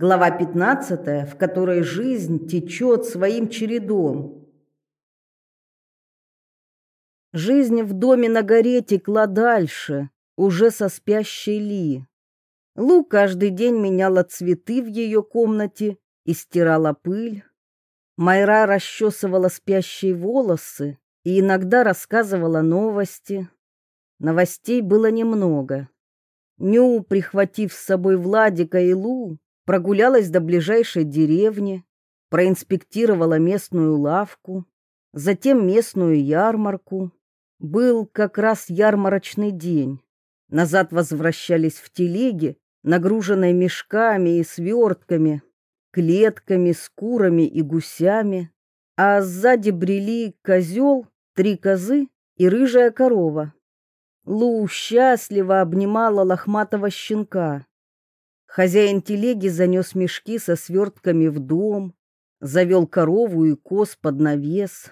Глава 15, в которой жизнь течет своим чередом. Жизнь в доме на горе текла дальше, уже со спящей Ли. Лу каждый день меняла цветы в ее комнате и стирала пыль. Майра расчесывала спящие волосы и иногда рассказывала новости. Новостей было немного. Ню, прихватив с собой Владика и Лу, прогулялась до ближайшей деревни, проинспектировала местную лавку, затем местную ярмарку. Был как раз ярмарочный день. Назад возвращались в телеге, нагруженной мешками и свертками, клетками с курами и гусями, а сзади брели козел, три козы и рыжая корова. Лу счастливо обнимала лохматого щенка. Хозяин телеги занес мешки со свертками в дом, завел корову и коз под навес,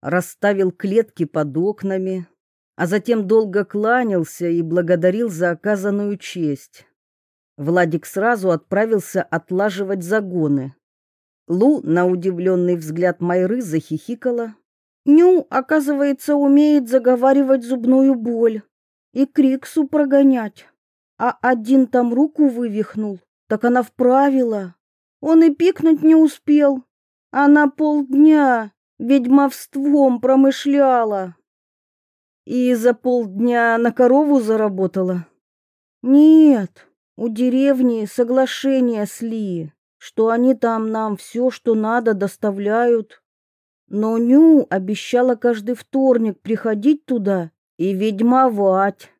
расставил клетки под окнами, а затем долго кланялся и благодарил за оказанную честь. Владик сразу отправился отлаживать загоны. Лу на удивленный взгляд Майры захихикала. Ню, оказывается, умеет заговаривать зубную боль и криксу прогонять. А один там руку вывихнул, так она вправила. Он и пикнуть не успел. Она полдня ведьмовством промышляла. И за полдня на корову заработала. Нет, у деревни соглашение с Ли, что они там нам все, что надо, доставляют. Но Ню обещала каждый вторник приходить туда и ведьмовать.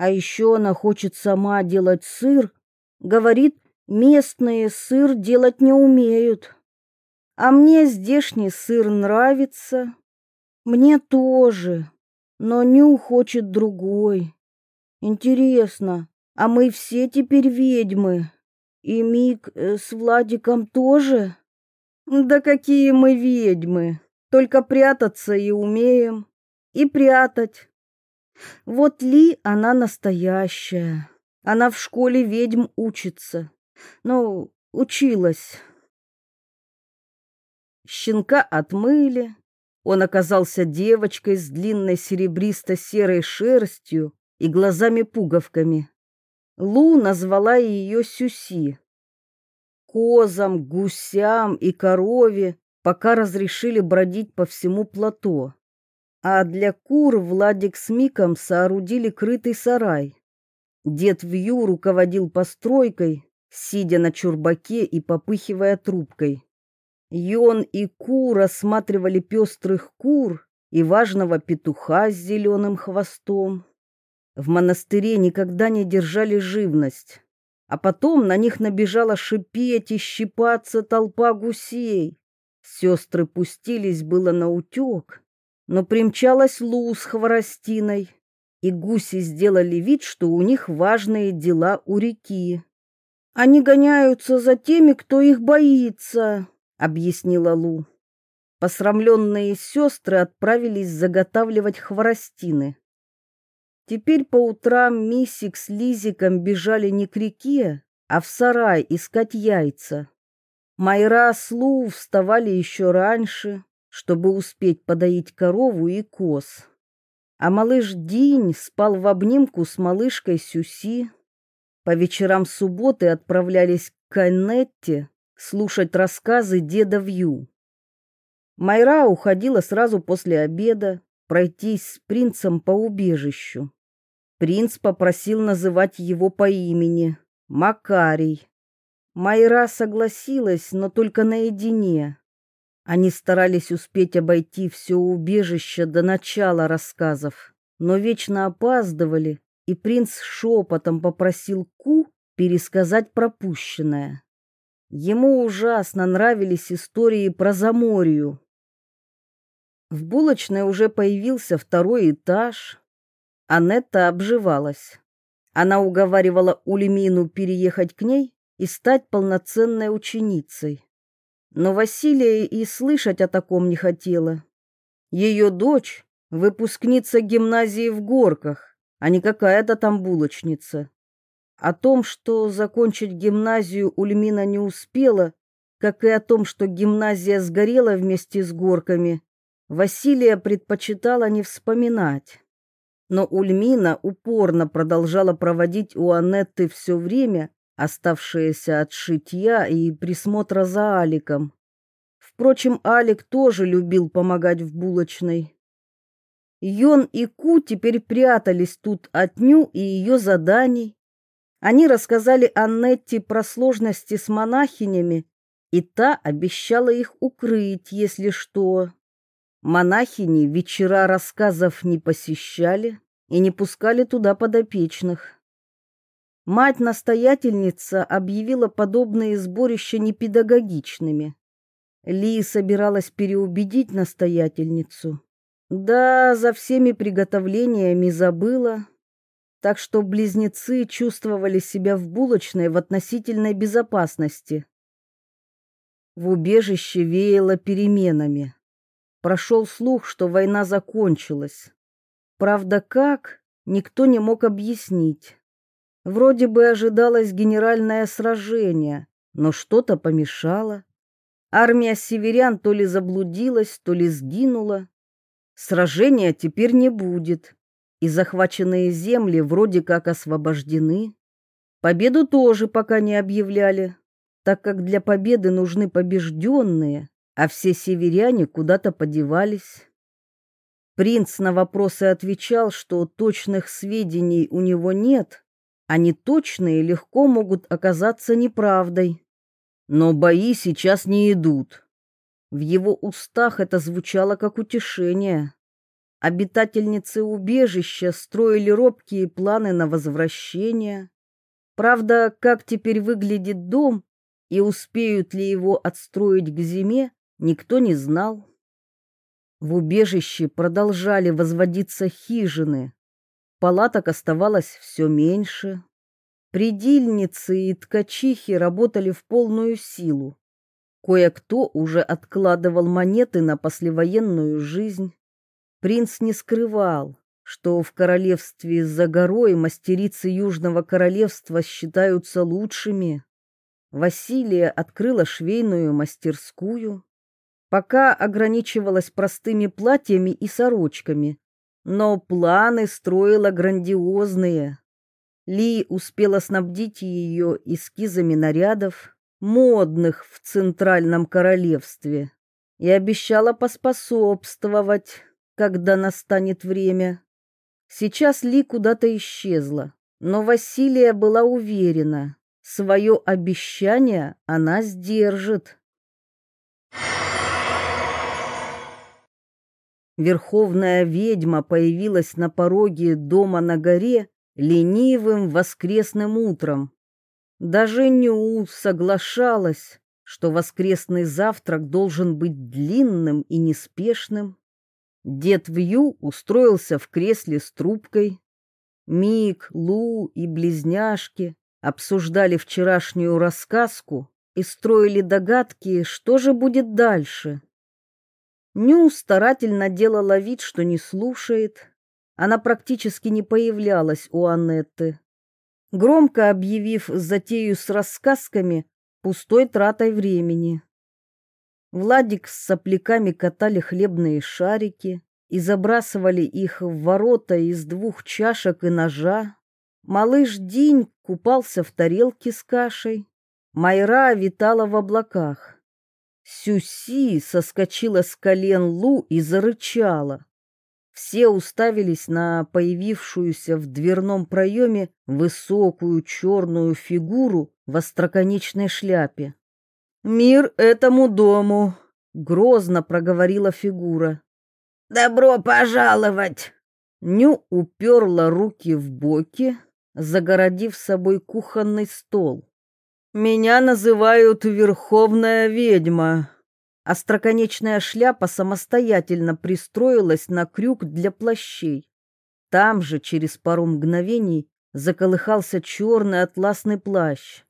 А еще она хочет сама делать сыр. Говорит, местные сыр делать не умеют. А мне здешний сыр нравится. Мне тоже. Но Ню хочет другой. Интересно, а мы все теперь ведьмы. И Мик э, с Владиком тоже? Да какие мы ведьмы. Только прятаться и умеем. И прятать. Вот Ли, она настоящая. Она в школе ведьм учится. Ну, училась. Щенка отмыли. Он оказался девочкой с длинной серебристо-серой шерстью и глазами-пуговками. Лу назвала ее Сюси. Козам, гусям и корове пока разрешили бродить по всему плато. А для кур Владик с Миком соорудили крытый сарай. Дед Вью руководил постройкой, сидя на чурбаке и попыхивая трубкой. Йон и Ку рассматривали пестрых кур и важного петуха с зеленым хвостом. В монастыре никогда не держали живность, а потом на них набежала шипеть и щипаться толпа гусей. Сестры пустились было на утек, но примчалась Лу с хворостиной, и гуси сделали вид, что у них важные дела у реки. Они гоняются за теми, кто их боится, объяснила Лу. Посрамленные сестры отправились заготавливать хворостины. Теперь по утрам Миссик с Лизиком бежали не к реке, а в сарай искать яйца. Майра с Лу вставали еще раньше, чтобы успеть подоить корову и коз. А малыш Динь спал в обнимку с малышкой Сюси. По вечерам субботы отправлялись к Канетте слушать рассказы деда Вью. Майра уходила сразу после обеда пройтись с принцем по убежищу. Принц попросил называть его по имени Макарий. Майра согласилась, но только наедине. Они старались успеть обойти все убежище до начала рассказов, но вечно опаздывали, и принц шепотом попросил Ку пересказать пропущенное. Ему ужасно нравились истории про Заморию. В булочной уже появился второй этаж, Анетта обживалась. Она уговаривала Улемину переехать к ней и стать полноценной ученицей. Но Василия и слышать о таком не хотела. Ее дочь — выпускница гимназии в Горках, а не какая-то там булочница. О том, что закончить гимназию Ульмина не успела, как и о том, что гимназия сгорела вместе с горками, Василия предпочитала не вспоминать. Но Ульмина упорно продолжала проводить у Анетты все время, оставшееся от шитья и присмотра за Аликом. Впрочем, Алик тоже любил помогать в булочной. Йон и Ку теперь прятались тут от Ню и ее заданий. Они рассказали Аннетте про сложности с монахинями, и та обещала их укрыть, если что. Монахини вечера рассказов не посещали и не пускали туда подопечных. Мать-настоятельница объявила подобные сборища непедагогичными. Ли собиралась переубедить настоятельницу. Да, за всеми приготовлениями забыла. Так что близнецы чувствовали себя в булочной в относительной безопасности. В убежище веяло переменами. Прошел слух, что война закончилась. Правда, как, никто не мог объяснить. Вроде бы ожидалось генеральное сражение, но что-то помешало. Армия северян то ли заблудилась, то ли сгинула. Сражения теперь не будет, и захваченные земли вроде как освобождены. Победу тоже пока не объявляли, так как для победы нужны побежденные, а все северяне куда-то подевались. Принц на вопросы отвечал, что точных сведений у него нет, а неточные легко могут оказаться неправдой. Но бои сейчас не идут. В его устах это звучало как утешение. Обитательницы убежища строили робкие планы на возвращение. Правда, как теперь выглядит дом и успеют ли его отстроить к зиме, никто не знал. В убежище продолжали возводиться хижины. Палаток оставалось все меньше. Придильницы и ткачихи работали в полную силу. Кое-кто уже откладывал монеты на послевоенную жизнь. Принц не скрывал, что в королевстве за горой мастерицы Южного королевства считаются лучшими. Василия открыла швейную мастерскую, пока ограничивалась простыми платьями и сорочками, но планы строила грандиозные. Ли успела снабдить ее эскизами нарядов, модных в Центральном королевстве, и обещала поспособствовать, когда настанет время. Сейчас Ли куда-то исчезла, но Василия была уверена, свое обещание она сдержит. Верховная ведьма появилась на пороге дома на горе ленивым воскресным утром. Даже Ню соглашалась, что воскресный завтрак должен быть длинным и неспешным. Дед Вью устроился в кресле с трубкой. Мик, Лу и близняшки обсуждали вчерашнюю рассказку и строили догадки, что же будет дальше. Ню старательно делала вид, что не слушает. Она практически не появлялась у Аннетты громко объявив затею с рассказками пустой тратой времени. Владик с сопляками катали хлебные шарики и забрасывали их в ворота из двух чашек и ножа. Малыш Динь купался в тарелке с кашей. Майра витала в облаках. Сюси соскочила с колен Лу и зарычала. Все уставились на появившуюся в дверном проеме высокую черную фигуру в остроконечной шляпе. «Мир этому дому!» — грозно проговорила фигура. «Добро пожаловать!» Ню уперла руки в боки, загородив собой кухонный стол. «Меня называют Верховная Ведьма», Остроконечная шляпа самостоятельно пристроилась на крюк для плащей. Там же через пару мгновений заколыхался черный атласный плащ.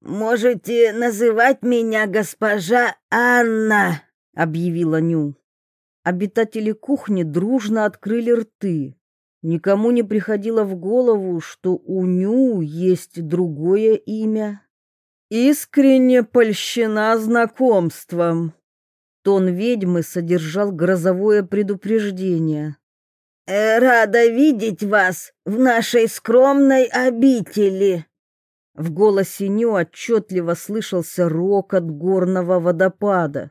«Можете называть меня госпожа Анна», — объявила Ню. Обитатели кухни дружно открыли рты. Никому не приходило в голову, что у Ню есть другое имя. Искренне польщена знакомством. Тон ведьмы содержал грозовое предупреждение. «Э, «Рада видеть вас в нашей скромной обители!» В голосе Ню отчетливо слышался рокот горного водопада.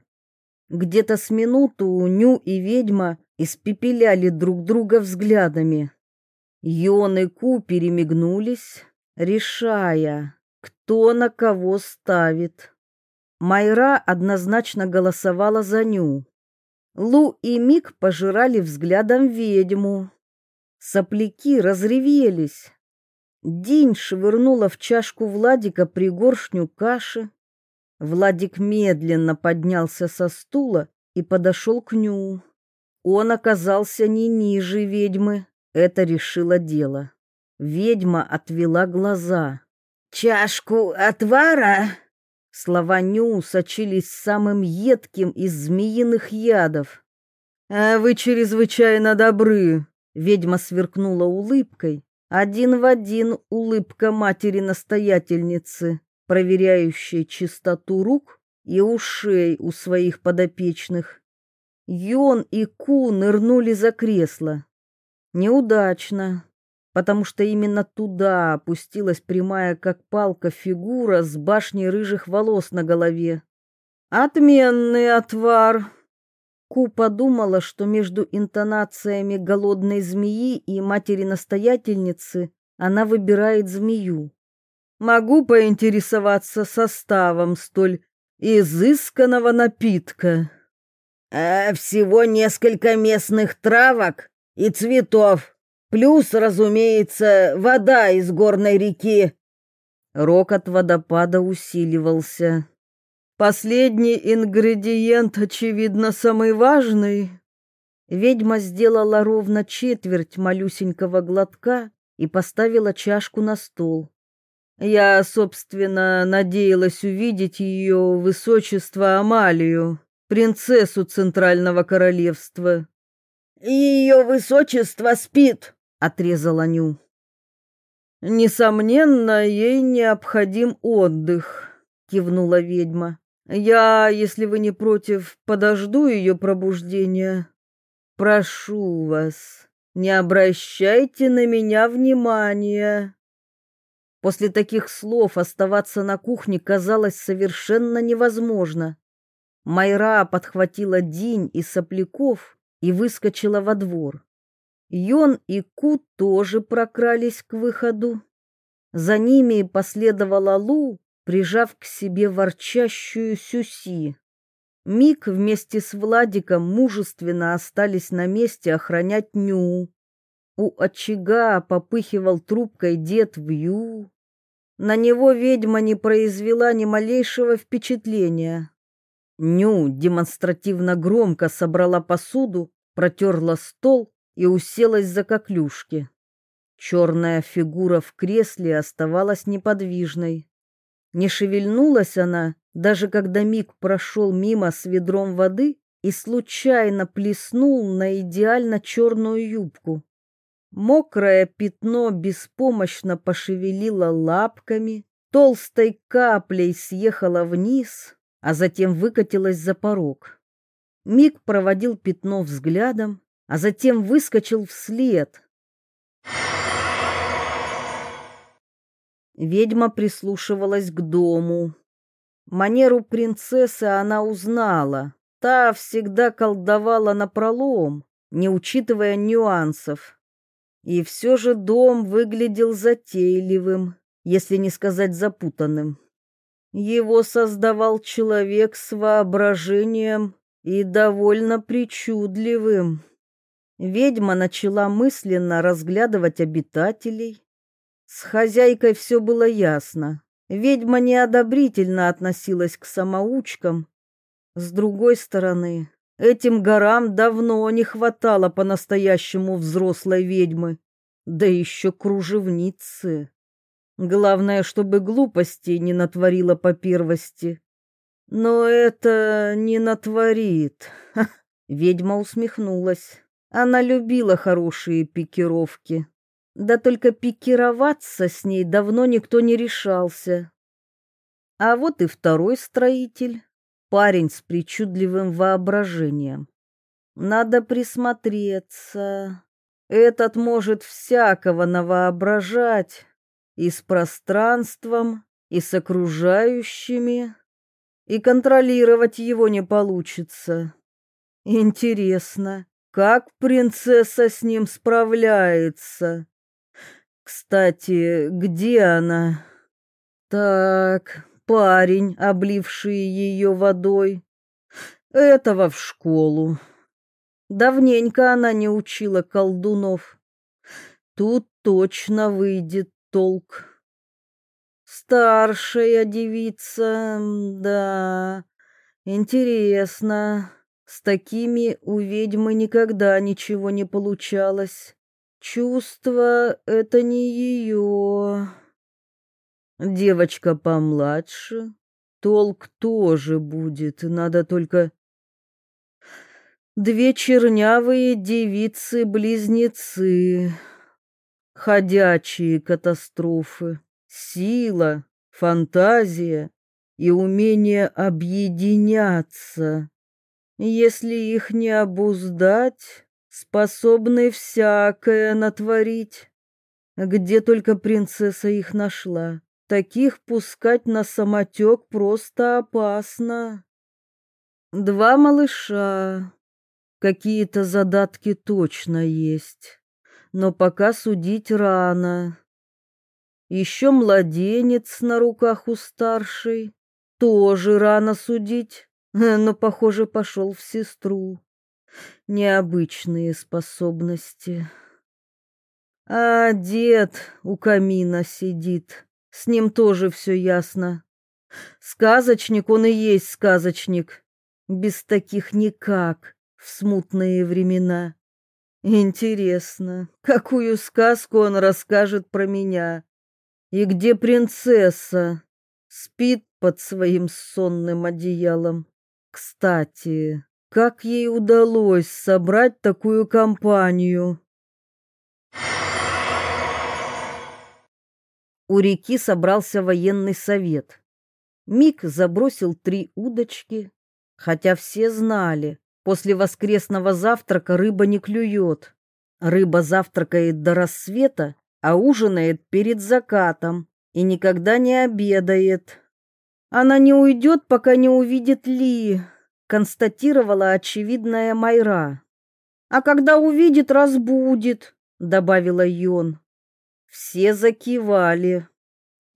Где-то с минуту Ню и ведьма испепеляли друг друга взглядами. Йон и Ку перемигнулись, решая, кто на кого ставит. Майра однозначно голосовала за Ню. Лу и Мик пожирали взглядом ведьму. Сопляки разревелись. Динь швырнула в чашку Владика пригоршню каши. Владик медленно поднялся со стула и подошел к Ню. Он оказался не ниже ведьмы, это решило дело. Ведьма отвела глаза. «Чашку отвара?» Слова Ню сочились самым едким из змеиных ядов. «А вы чрезвычайно добры!» Ведьма сверкнула улыбкой. Один в один улыбка матери-настоятельницы, проверяющей чистоту рук и ушей у своих подопечных. Йон и Ку нырнули за кресло. Неудачно, потому что именно туда опустилась прямая как палка фигура с башней рыжих волос на голове. Отменный отвар. Ку подумала, что между интонациями голодной змеи и матери-настоятельницы она выбирает змею. Могу поинтересоваться составом столь изысканного напитка. А всего несколько местных травок и цветов, плюс, разумеется, вода из горной реки. Рокот водопада усиливался. Последний ингредиент, очевидно, самый важный. Ведьма сделала ровно четверть малюсенького глотка и поставила чашку на стол. Я, собственно, надеялась увидеть ее высочество Амалию принцессу Центрального королевства. Ее высочество спит, отрезала Ню. Несомненно, ей необходим отдых, кивнула ведьма. Я, если вы не против, подожду ее пробуждения. Прошу вас, не обращайте на меня внимания. После таких слов оставаться на кухне казалось совершенно невозможно. Майра подхватила Динь и сопляков и выскочила во двор. Йон и Ку тоже прокрались к выходу. За ними последовала Лу, прижав к себе ворчащую Сюси. Мик вместе с Владиком мужественно остались на месте охранять Ню. У очага попыхивал трубкой дед Вью. На него ведьма не произвела ни малейшего впечатления. Ню демонстративно громко собрала посуду, протерла стол и уселась за коклюшки. Черная фигура в кресле оставалась неподвижной. Не шевельнулась она, даже когда Мик прошел мимо с ведром воды и случайно плеснул на идеально черную юбку. Мокрое пятно беспомощно пошевелило лапками, толстой каплей съехало вниз, а затем выкатилась за порог. Мик проводил пятно взглядом, а затем выскочил вслед. Ведьма прислушивалась к дому. Манеру принцессы она узнала. Та всегда колдовала напролом, не учитывая нюансов. И все же дом выглядел затейливым, если не сказать запутанным. Его создавал человек с воображением и довольно причудливым. Ведьма начала мысленно разглядывать обитателей. С хозяйкой все было ясно. Ведьма неодобрительно относилась к самоучкам. С другой стороны, этим горам давно не хватало по-настоящему взрослой ведьмы, да еще кружевницы. Главное, чтобы глупостей не натворила по первости. Но это не натворит. Ха, ведьма усмехнулась. Она любила хорошие пикировки. Да только пикироваться с ней давно никто не решался. А вот и второй строитель, парень с причудливым воображением. Надо присмотреться. Этот может всякого навоображать и с пространством, и с окружающими, и контролировать его не получится. Интересно, как принцесса с ним справляется? Кстати, где она? Так, парень, обливший ее водой. Этого в школу. Давненько она не учила колдунов. Тут точно выйдет толк. Старшая девица, да, интересно. С такими у ведьмы никогда ничего не получалось. Чувство — это не ее. Девочка помладше, толк тоже будет, надо только... Две чернявые девицы-близнецы, ходячие катастрофы, сила, фантазия и умение объединяться. Если их не обуздать, способны всякое натворить. Где только принцесса их нашла. Таких пускать на самотек просто опасно. Два малыша. Какие-то задатки точно есть. Но пока судить рано. Еще младенец на руках у старшей. Тоже рано судить, но, похоже, пошел в сестру. Необычные способности. А дед у камина сидит. С ним тоже все ясно. Сказочник он и есть сказочник. Без таких никак в смутные времена. Интересно, какую сказку он расскажет про меня? И где принцесса? Спит под своим сонным одеялом. Кстати, как ей удалось собрать такую компанию? У реки собрался военный совет. Мик забросил три удочки, хотя все знали, после воскресного завтрака рыба не клюет. Рыба завтракает до рассвета, а ужинает перед закатом и никогда не обедает. Она не уйдет, пока не увидит Ли, констатировала очевидная Майра. А когда увидит, разбудит, добавила Йон. Все закивали.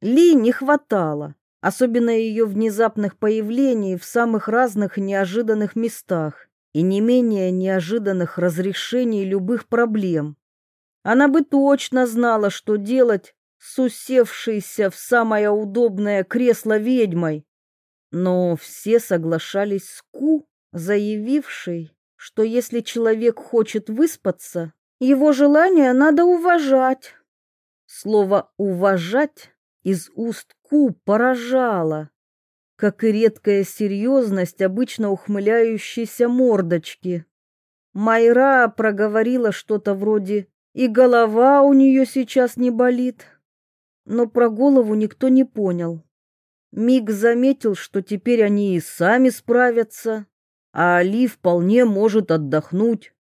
Ли не хватало, особенно ее внезапных появлений в самых разных неожиданных местах и не менее неожиданных разрешений любых проблем. Она бы точно знала, что делать с усевшейся в самое удобное кресло ведьмой. Но все соглашались с Ку, заявившей, что если человек хочет выспаться, его желание надо уважать. Слово «уважать» из уст Ку поражало, как и редкая серьезность обычно ухмыляющейся мордочки. Майра проговорила что-то вроде «и голова у нее сейчас не болит», но про голову никто не понял. Миг заметил, что теперь они и сами справятся, а Али вполне может отдохнуть.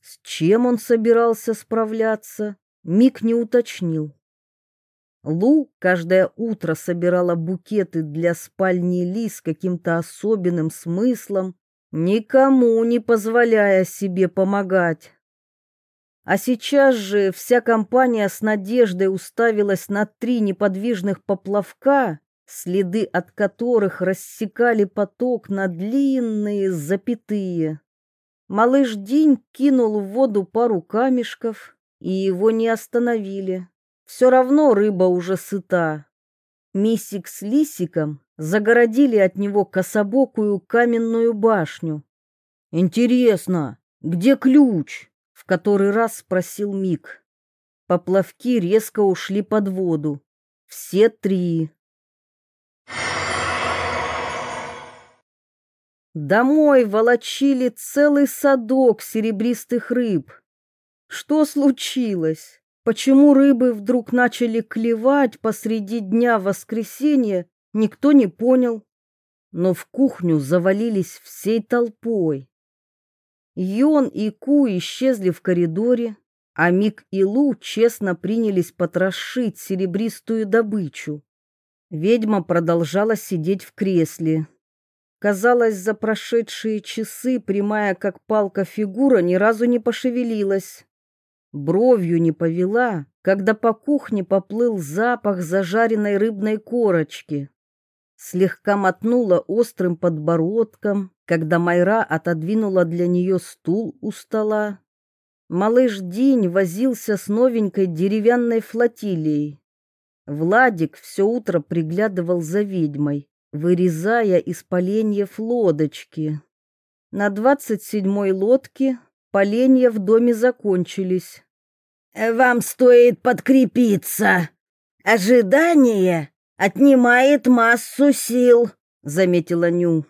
С чем он собирался справляться, Мик не уточнил. Лу каждое утро собирала букеты для спальни Ли с каким-то особенным смыслом, никому не позволяя себе помогать. А сейчас же вся компания с надеждой уставилась на три неподвижных поплавка, следы от которых рассекали поток на длинные запятые. Малыш Динь кинул в воду пару камешков, и его не остановили. Все равно рыба уже сыта. Мисик с Лисиком загородили от него кособокую каменную башню. «Интересно, где ключ?» — в который раз спросил Мик. Поплавки резко ушли под воду. Все три. Домой волочили целый садок серебристых рыб. Что случилось? Почему рыбы вдруг начали клевать посреди дня воскресенья, никто не понял. Но в кухню завалились всей толпой. Йон и Ку исчезли в коридоре, а Мик и Лу честно принялись потрошить серебристую добычу. Ведьма продолжала сидеть в кресле. Казалось, за прошедшие часы прямая как палка фигура ни разу не пошевелилась. Бровью не повела, когда по кухне поплыл запах зажаренной рыбной корочки. Слегка мотнула острым подбородком, когда Майра отодвинула для нее стул у стола. Малыш День возился с новенькой деревянной флотилией. Владик все утро приглядывал за ведьмой, вырезая из поленьев лодочки. На двадцать седьмой лодке поленья в доме закончились. «Вам стоит подкрепиться. Ожидание отнимает массу сил», — заметила Ню.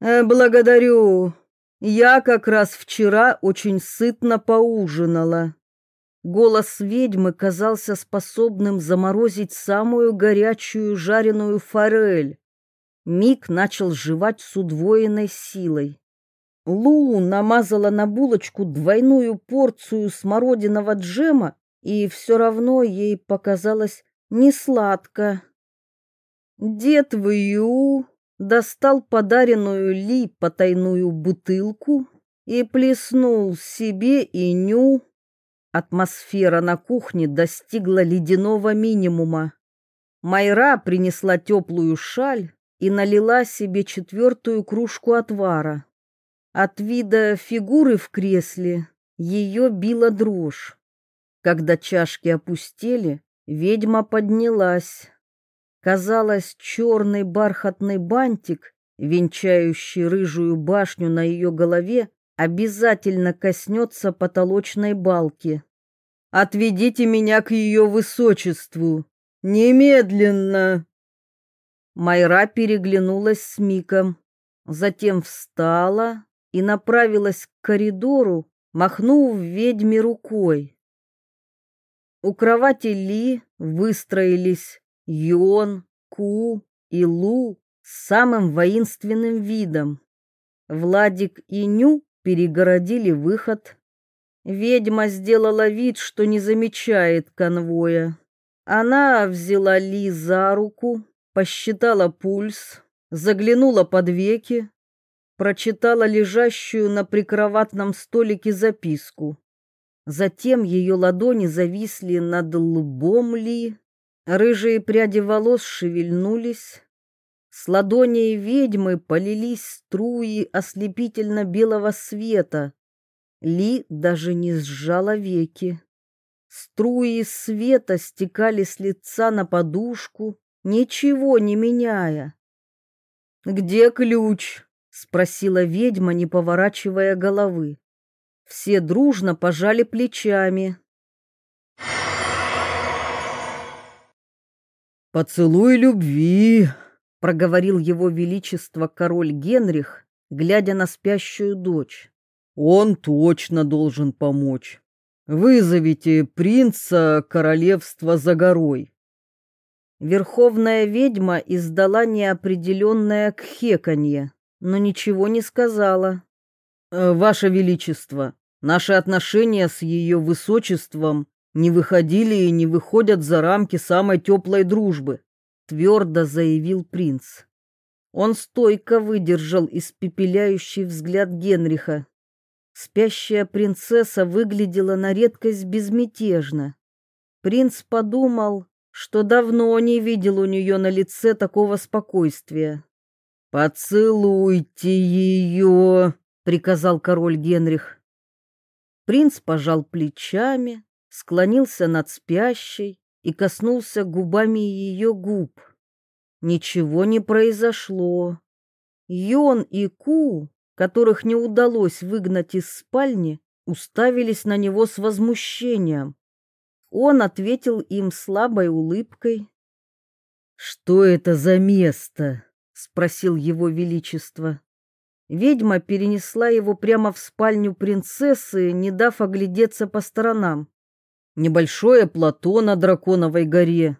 «Э, «Благодарю. Я как раз вчера очень сытно поужинала». Голос ведьмы казался способным заморозить самую горячую жареную форель. Мик начал жевать с удвоенной силой. Лу намазала на булочку двойную порцию смородиного джема, и все равно ей показалось несладко. Дед Вью достал подаренную Ли потайную бутылку и плеснул себе и Ню. Атмосфера на кухне достигла ледяного минимума. Майра принесла теплую шаль, и налила себе четвертую кружку отвара. От вида фигуры в кресле ее била дрожь. Когда чашки опустели, ведьма поднялась. Казалось, черный бархатный бантик, венчающий рыжую башню на ее голове, обязательно коснется потолочной балки. «Отведите меня к ее высочеству! Немедленно!» Майра переглянулась с Миком, затем встала и направилась к коридору, махнув ведьме рукой. У кровати Ли выстроились Йон, Ку и Лу с самым воинственным видом. Владик и Ню перегородили выход. Ведьма сделала вид, что не замечает конвоя. Она взяла Ли за руку, посчитала пульс, заглянула под веки, прочитала лежащую на прикроватном столике записку. Затем ее ладони зависли над лбом Ли, рыжие пряди волос шевельнулись, с ладоней ведьмы полились струи ослепительно-белого света. Ли даже не сжала веки. Струи света стекали с лица на подушку, ничего не меняя. «Где ключ?» — спросила ведьма, не поворачивая головы. Все дружно пожали плечами. «Поцелуй любви!» — проговорил его величество король Генрих, глядя на спящую дочь. «Он точно должен помочь. Вызовите принца королевства за горой». Верховная ведьма издала неопределенное кхеканье, но ничего не сказала. «Э, «Ваше Величество, наши отношения с ее высочеством не выходили и не выходят за рамки самой теплой дружбы», твердо заявил принц. Он стойко выдержал испепеляющий взгляд Генриха. Спящая принцесса выглядела на редкость безмятежно. Принц подумал, что давно не видел у нее на лице такого спокойствия. «Поцелуйте ее!» — приказал король Генрих. Принц пожал плечами, склонился над спящей и коснулся губами ее губ. Ничего не произошло. Йон и Ку, которых не удалось выгнать из спальни, уставились на него с возмущением. Он ответил им слабой улыбкой. «Что это за место?» — спросил его величество. Ведьма перенесла его прямо в спальню принцессы, не дав оглядеться по сторонам. Небольшое плато на Драконовой горе.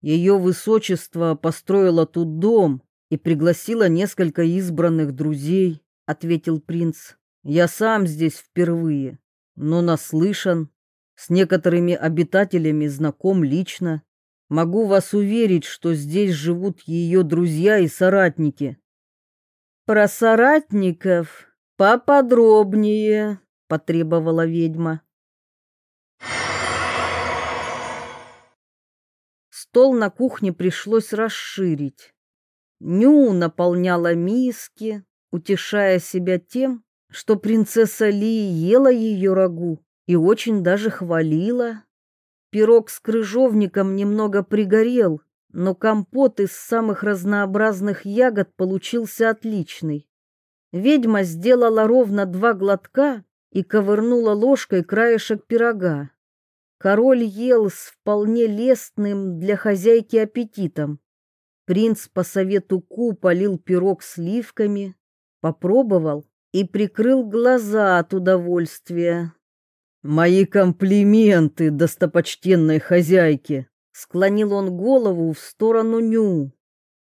Ее высочество построило тут дом и пригласило несколько избранных друзей, ответил принц. Я сам здесь впервые, но наслышан, с некоторыми обитателями знаком лично. Могу вас уверить, что здесь живут ее друзья и соратники. Про соратников поподробнее, потребовала ведьма. Стол на кухне пришлось расширить. Ню наполняла миски, утешая себя тем, что принцесса Ли ела ее рагу и очень даже хвалила. Пирог с крыжовником немного пригорел, но компот из самых разнообразных ягод получился отличный. Ведьма сделала ровно два глотка и ковырнула ложкой краешек пирога. Король ел с вполне лестным для хозяйки аппетитом. Принц по совету Ку полил пирог сливками, попробовал и прикрыл глаза от удовольствия. «Мои комплименты, достопочтенной хозяйке!» Склонил он голову в сторону Ню.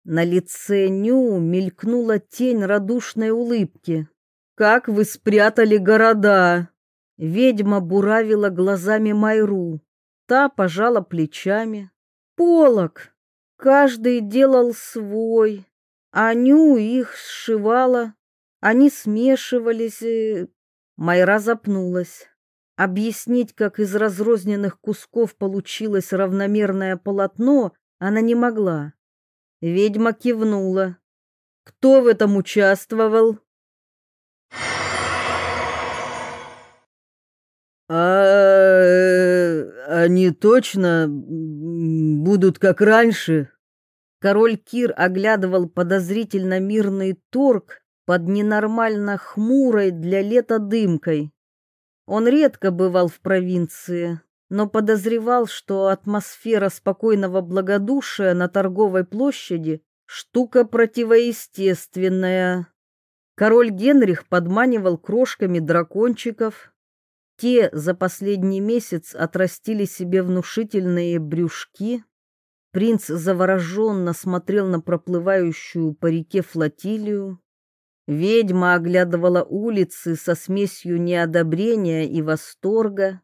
На лице Ню мелькнула тень радушной улыбки. «Как вы спрятали города!» Ведьма буравила глазами Майру. Та пожала плечами. «Полок! Каждый делал свой, а Ню их сшивала. Они смешивались, и... Майра запнулась. Объяснить, как из разрозненных кусков получилось равномерное полотно, она не могла. Ведьма кивнула. Кто в этом участвовал? А они точно будут как раньше? Король Кир оглядывал подозрительно мирный торг под ненормально хмурой для лета дымкой. Он редко бывал в провинции, но подозревал, что атмосфера спокойного благодушия на торговой площади штука противоестественная. Король Генрих подманивал крошками дракончиков. Те за последний месяц отрастили себе внушительные брюшки. Принц завороженно смотрел на проплывающую по реке флотилию. Ведьма оглядывала улицы со смесью неодобрения и восторга.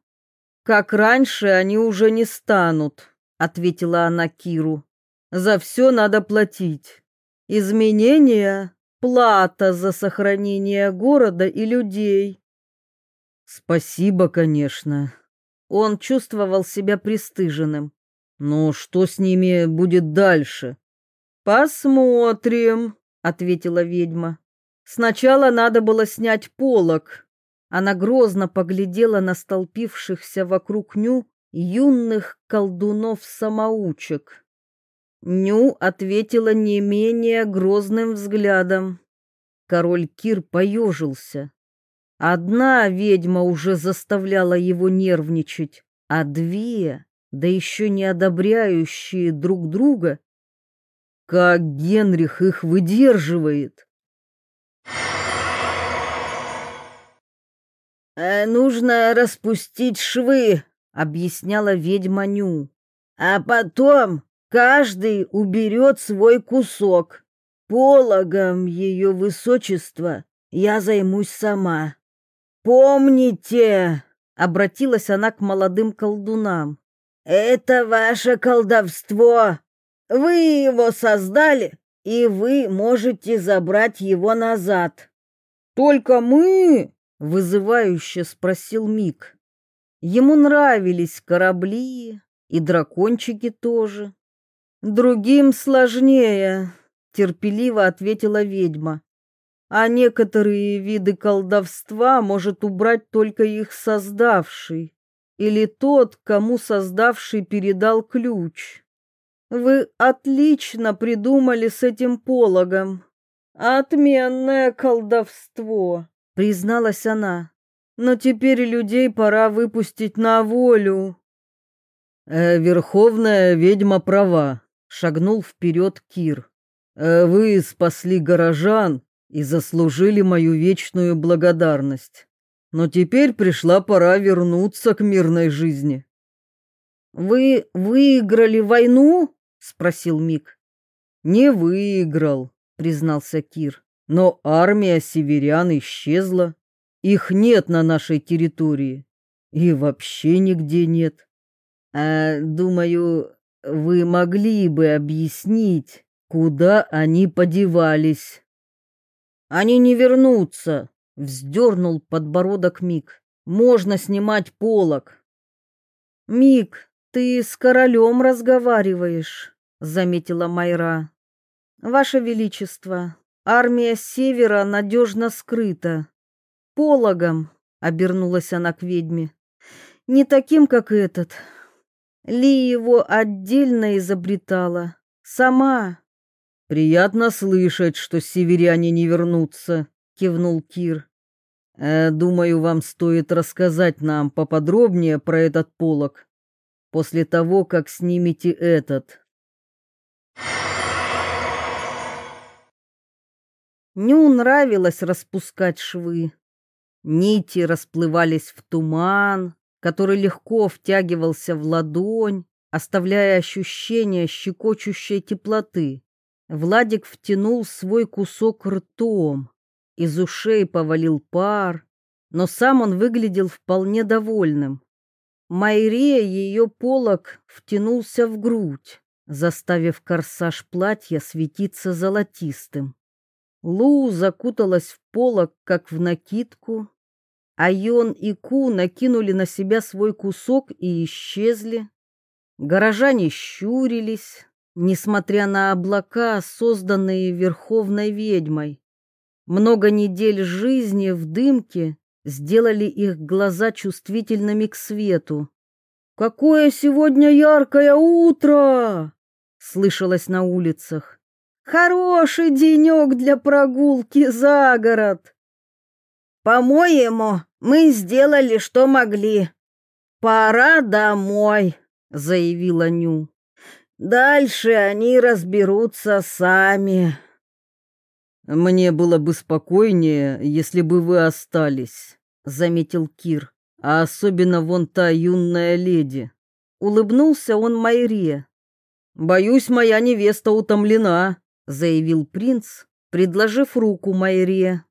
«Как раньше они уже не станут», — ответила она Киру. «За все надо платить. Изменения — плата за сохранение города и людей». «Спасибо, конечно». Он чувствовал себя пристыженным. «Но что с ними будет дальше?» «Посмотрим», — ответила ведьма. Сначала надо было снять полог. Она грозно поглядела на столпившихся вокруг Ню юных колдунов-самоучек. Ню ответила не менее грозным взглядом. Король Кир поежился. Одна ведьма уже заставляла его нервничать, а две, да еще не одобряющие друг друга, как Генрих их выдерживает. «Э, «Нужно распустить швы», — объясняла ведьма Ню. «А потом каждый уберет свой кусок. Пологом ее высочества я займусь сама. Помните!» — обратилась она к молодым колдунам. «Это ваше колдовство. Вы его создали, и вы можете забрать его назад». «Только мы?» вызывающе спросил Мик. Ему нравились корабли и дракончики тоже. Другим сложнее, терпеливо ответила ведьма. А некоторые виды колдовства может убрать только их создавший или тот, кому создавший передал ключ. Вы отлично придумали с этим пологом. Отменное колдовство призналась она. Но теперь людей пора выпустить на волю. Э, верховная ведьма права, шагнул вперед Кир. Э, вы спасли горожан, и заслужили мою вечную благодарность. Но теперь пришла пора вернуться к мирной жизни. Вы выиграли войну? спросил Мик. Не выиграл, признался Кир. Но армия северян исчезла. Их нет на нашей территории. И вообще нигде нет. А, думаю, вы могли бы объяснить, куда они подевались. Они не вернутся, вздернул подбородок Мик. Можно снимать полог. Мик, ты с королем разговариваешь, заметила Майра. Ваше величество, армия севера надежно скрыта. Пологом, обернулась она к ведьме. Не таким, как этот. Ли его отдельно изобретала. Сама. Приятно слышать, что северяне не вернутся, кивнул Кир. Э, думаю, вам стоит рассказать нам поподробнее про этот полог после того, как снимете этот. Ню нравилось распускать швы. Нити расплывались в туман, который легко втягивался в ладонь, оставляя ощущение щекочущей теплоты. Владик втянул свой кусок ртом, из ушей повалил пар, но сам он выглядел вполне довольным. Майре ее полог втянулся в грудь, заставив корсаж платья светиться золотистым. Лу закуталась в полог, как в накидку, а Йон и Ку накинули на себя свой кусок и исчезли. Горожане щурились, несмотря на облака, созданные верховной ведьмой. Много недель жизни в дымке сделали их глаза чувствительными к свету. «Какое сегодня яркое утро!» — слышалось на улицах. «Хороший денек для прогулки за город!» «По-моему, мы сделали, что могли. Пора домой», — заявила Ню. «Дальше они разберутся сами». Мне было бы спокойнее, если бы вы остались, заметил Кир. А особенно вон та юная леди. Улыбнулся он Майре. Боюсь, моя невеста утомлена, заявил принц, предложив руку Майре.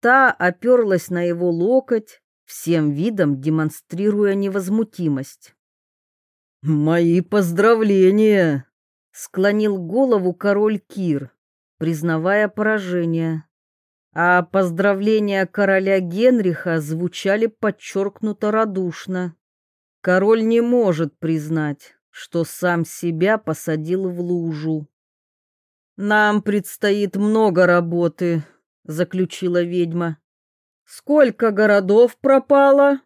Та оперлась на его локоть, всем видом демонстрируя невозмутимость. Мои поздравления, склонил голову король Кир признавая поражение. А поздравления короля Генриха звучали подчеркнуто радушно. Король не может признать, что сам себя посадил в лужу. «Нам предстоит много работы», — заключила ведьма. «Сколько городов пропало?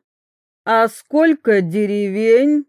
А сколько деревень?»